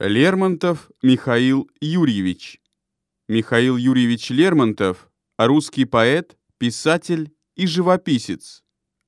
Лермонтов Михаил Юрьевич Михаил Юрьевич Лермонтов – русский поэт, писатель и живописец.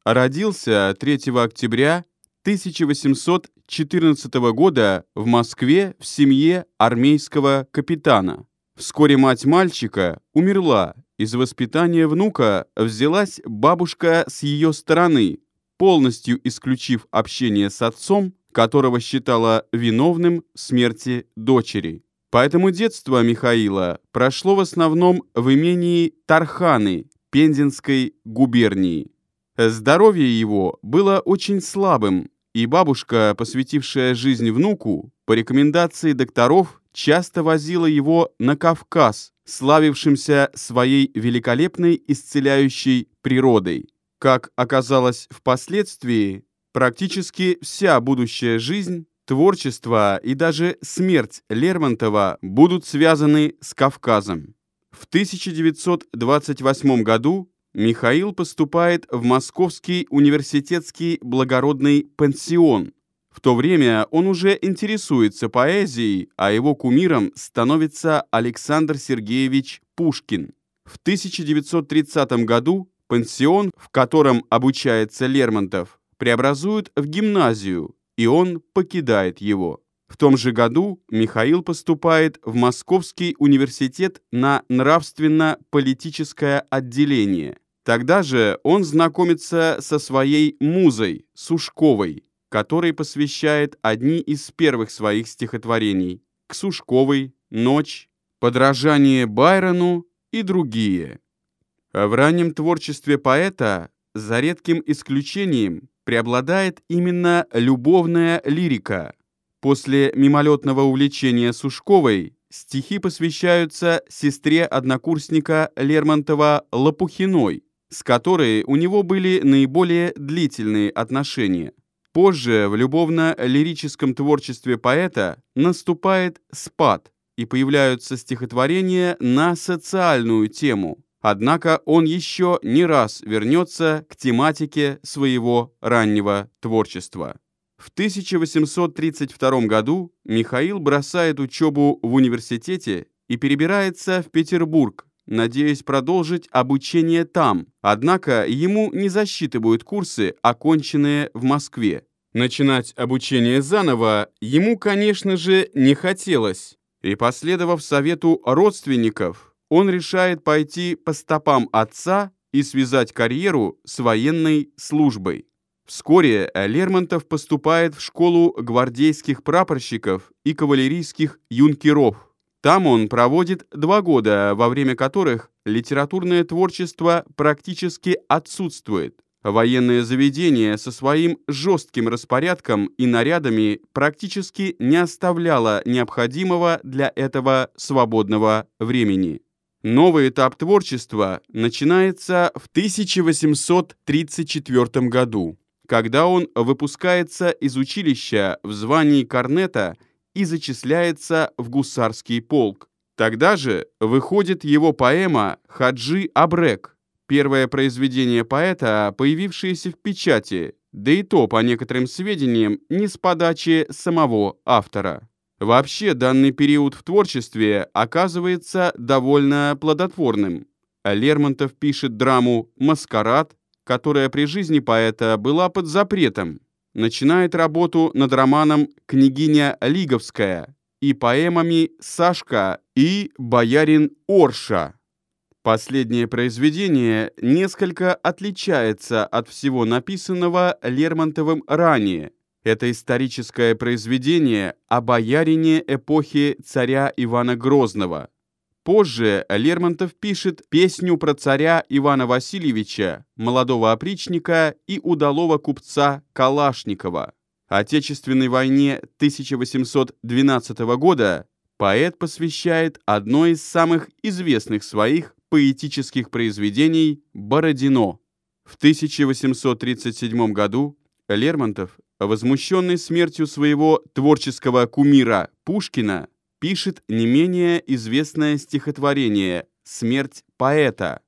Родился 3 октября 1814 года в Москве в семье армейского капитана. Вскоре мать мальчика умерла, из воспитания внука взялась бабушка с ее стороны, полностью исключив общение с отцом, которого считала виновным в смерти дочери. Поэтому детство Михаила прошло в основном в имении Тарханы Пензенской губернии. Здоровье его было очень слабым, и бабушка, посвятившая жизнь внуку, по рекомендации докторов, часто возила его на Кавказ, славившимся своей великолепной исцеляющей природой. Как оказалось впоследствии, Практически вся будущая жизнь, творчество и даже смерть Лермонтова будут связаны с Кавказом. В 1928 году Михаил поступает в Московский университетский благородный пансион. В то время он уже интересуется поэзией, а его кумиром становится Александр Сергеевич Пушкин. В 1930 году пансион, в котором обучается Лермонтов, преобразуют в гимназию, и он покидает его. В том же году Михаил поступает в Московский университет на нравственно-политическое отделение. Тогда же он знакомится со своей музой, Сушковой, которой посвящает одни из первых своих стихотворений «К Сушковой», «Ночь», «Подражание Байрону» и другие. В раннем творчестве поэта, за редким исключением, преобладает именно любовная лирика. После мимолетного увлечения Сушковой стихи посвящаются сестре однокурсника Лермонтова Лопухиной, с которой у него были наиболее длительные отношения. Позже в любовно-лирическом творчестве поэта наступает спад, и появляются стихотворения на социальную тему – Однако он еще не раз вернется к тематике своего раннего творчества. В 1832 году Михаил бросает учебу в университете и перебирается в Петербург, надеясь продолжить обучение там, однако ему не засчитывают курсы, оконченные в Москве. Начинать обучение заново ему, конечно же, не хотелось, и, последовав совету родственников, он решает пойти по стопам отца и связать карьеру с военной службой. Вскоре Лермонтов поступает в школу гвардейских прапорщиков и кавалерийских юнкеров. Там он проводит два года, во время которых литературное творчество практически отсутствует. Военное заведение со своим жестким распорядком и нарядами практически не оставляло необходимого для этого свободного времени. Новый этап творчества начинается в 1834 году, когда он выпускается из училища в звании корнета и зачисляется в гусарский полк. Тогда же выходит его поэма «Хаджи Абрек», первое произведение поэта, появившееся в печати, да и то, по некоторым сведениям, не с подачи самого автора. Вообще, данный период в творчестве оказывается довольно плодотворным. Лермонтов пишет драму «Маскарад», которая при жизни поэта была под запретом. Начинает работу над романом «Княгиня Лиговская» и поэмами «Сашка» и «Боярин Орша». Последнее произведение несколько отличается от всего написанного Лермонтовым ранее – это историческое произведение о боярине эпохи царя Ивана Грозного. Позже Лермонтов пишет песню про царя Ивана Васильевича, молодого опричника и удалого купца Калашникова. Отечественной войне 1812 года поэт посвящает одно из самых известных своих поэтических произведений «Бородино». В 1837 году Лермонтов возмущенный смертью своего творческого кумира Пушкина, пишет не менее известное стихотворение «Смерть поэта».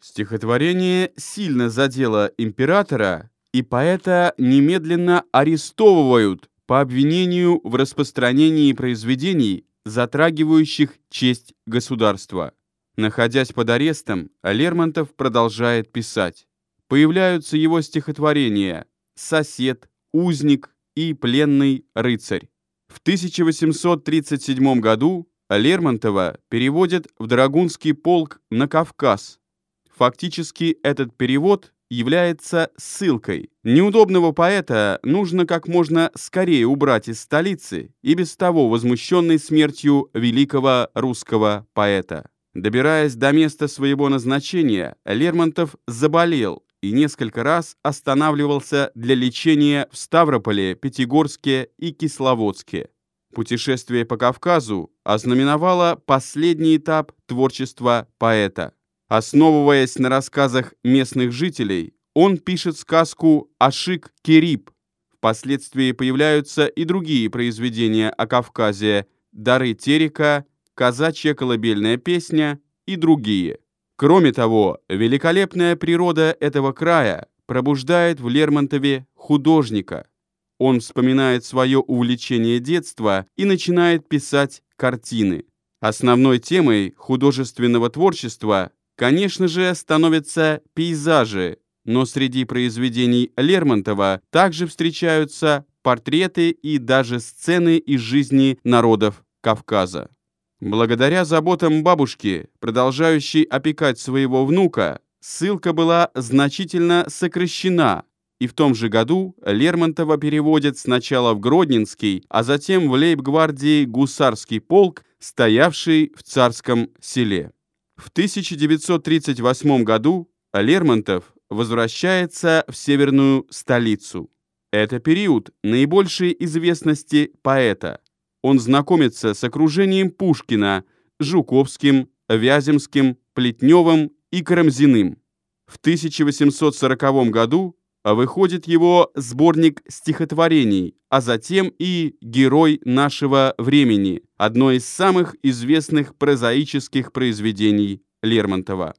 Стихотворение сильно задело императора, и поэта немедленно арестовывают по обвинению в распространении произведений, затрагивающих честь государства. Находясь под арестом, Лермонтов продолжает писать. Появляются его стихотворения «Сосед», «Узник» и «Пленный рыцарь». В 1837 году Лермонтова переводят в Драгунский полк на Кавказ. Фактически этот перевод является ссылкой. Неудобного поэта нужно как можно скорее убрать из столицы и без того возмущенной смертью великого русского поэта. Добираясь до места своего назначения, Лермонтов заболел и несколько раз останавливался для лечения в Ставрополе, Пятигорске и Кисловодске. Путешествие по Кавказу ознаменовало последний этап творчества поэта. Основываясь на рассказах местных жителей, он пишет сказку «Ашик Кериб». Впоследствии появляются и другие произведения о Кавказе «Дары Терека», «Казачья колыбельная песня» и другие. Кроме того, великолепная природа этого края пробуждает в Лермонтове художника. Он вспоминает свое увлечение детства и начинает писать картины. Основной темой художественного творчества, конечно же, становятся пейзажи, но среди произведений Лермонтова также встречаются портреты и даже сцены из жизни народов Кавказа. Благодаря заботам бабушки, продолжающей опекать своего внука, ссылка была значительно сокращена, и в том же году Лермонтова переводят сначала в Гродненский, а затем в лейб-гвардии гусарский полк, стоявший в Царском селе. В 1938 году Лермонтов возвращается в северную столицу. Это период наибольшей известности поэта – он знакомится с окружением Пушкина, Жуковским, Вяземским, Плетневым и Карамзиным. В 1840 году выходит его сборник стихотворений, а затем и «Герой нашего времени», одно из самых известных прозаических произведений Лермонтова.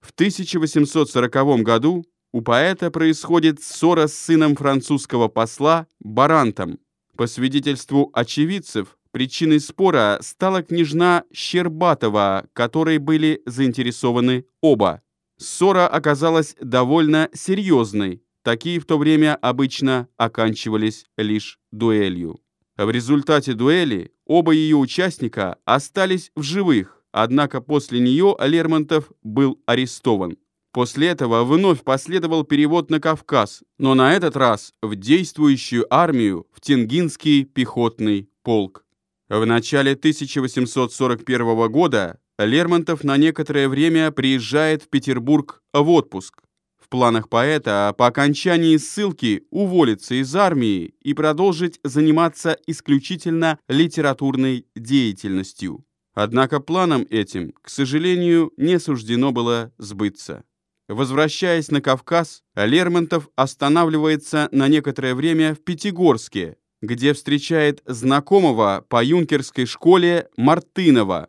В 1840 году у поэта происходит ссора с сыном французского посла Барантом, по свидетельству очевидцев, причиной спора стала княжна Щербатова, которой были заинтересованы оба. Ссора оказалась довольно серьезной. Такие в то время обычно оканчивались лишь дуэлью. В результате дуэли оба ее участника остались в живых, однако после нее Лермонтов был арестован. После этого вновь последовал перевод на Кавказ, но на этот раз в действующую армию в Тенгинский пехотный полк. В начале 1841 года Лермонтов на некоторое время приезжает в Петербург в отпуск. В планах поэта по окончании ссылки уволиться из армии и продолжить заниматься исключительно литературной деятельностью. Однако планам этим, к сожалению, не суждено было сбыться. Возвращаясь на Кавказ, Лермонтов останавливается на некоторое время в Пятигорске, где встречает знакомого по юнкерской школе Мартынова.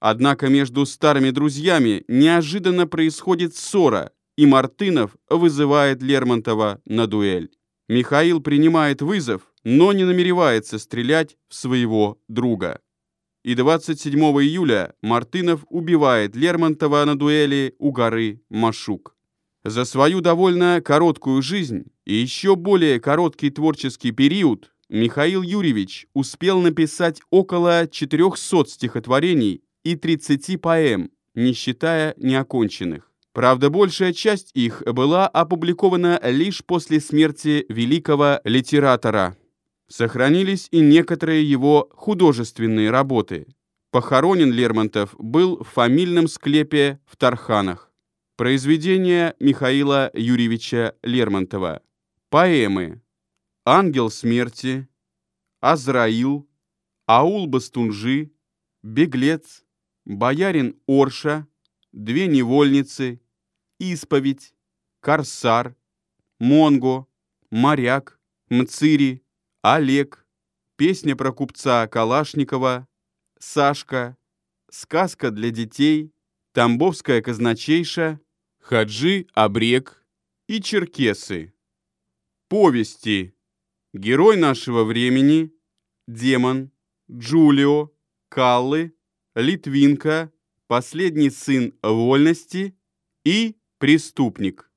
Однако между старыми друзьями неожиданно происходит ссора, и Мартынов вызывает Лермонтова на дуэль. Михаил принимает вызов, но не намеревается стрелять в своего друга и 27 июля Мартынов убивает Лермонтова на дуэли у горы Машук. За свою довольно короткую жизнь и еще более короткий творческий период Михаил Юрьевич успел написать около 400 стихотворений и 30 поэм, не считая неоконченных. Правда, большая часть их была опубликована лишь после смерти великого литератора Сохранились и некоторые его художественные работы. Похоронен Лермонтов был в фамильном склепе в Тарханах. Произведения Михаила Юрьевича Лермонтова. Поэмы «Ангел смерти», «Азраил», «Аул Бастунжи», «Беглец», «Боярин Орша», «Две невольницы», «Исповедь», «Корсар», «Монго», «Моряк», «Мцири», Олег, песня про купца Калашникова, Сашка, сказка для детей, Тамбовская казначейша, Хаджи Обрек и Черкесы. Повести Герой нашего времени, демон, Джулио, Каллы, Литвинка, последний сын вольности и преступник.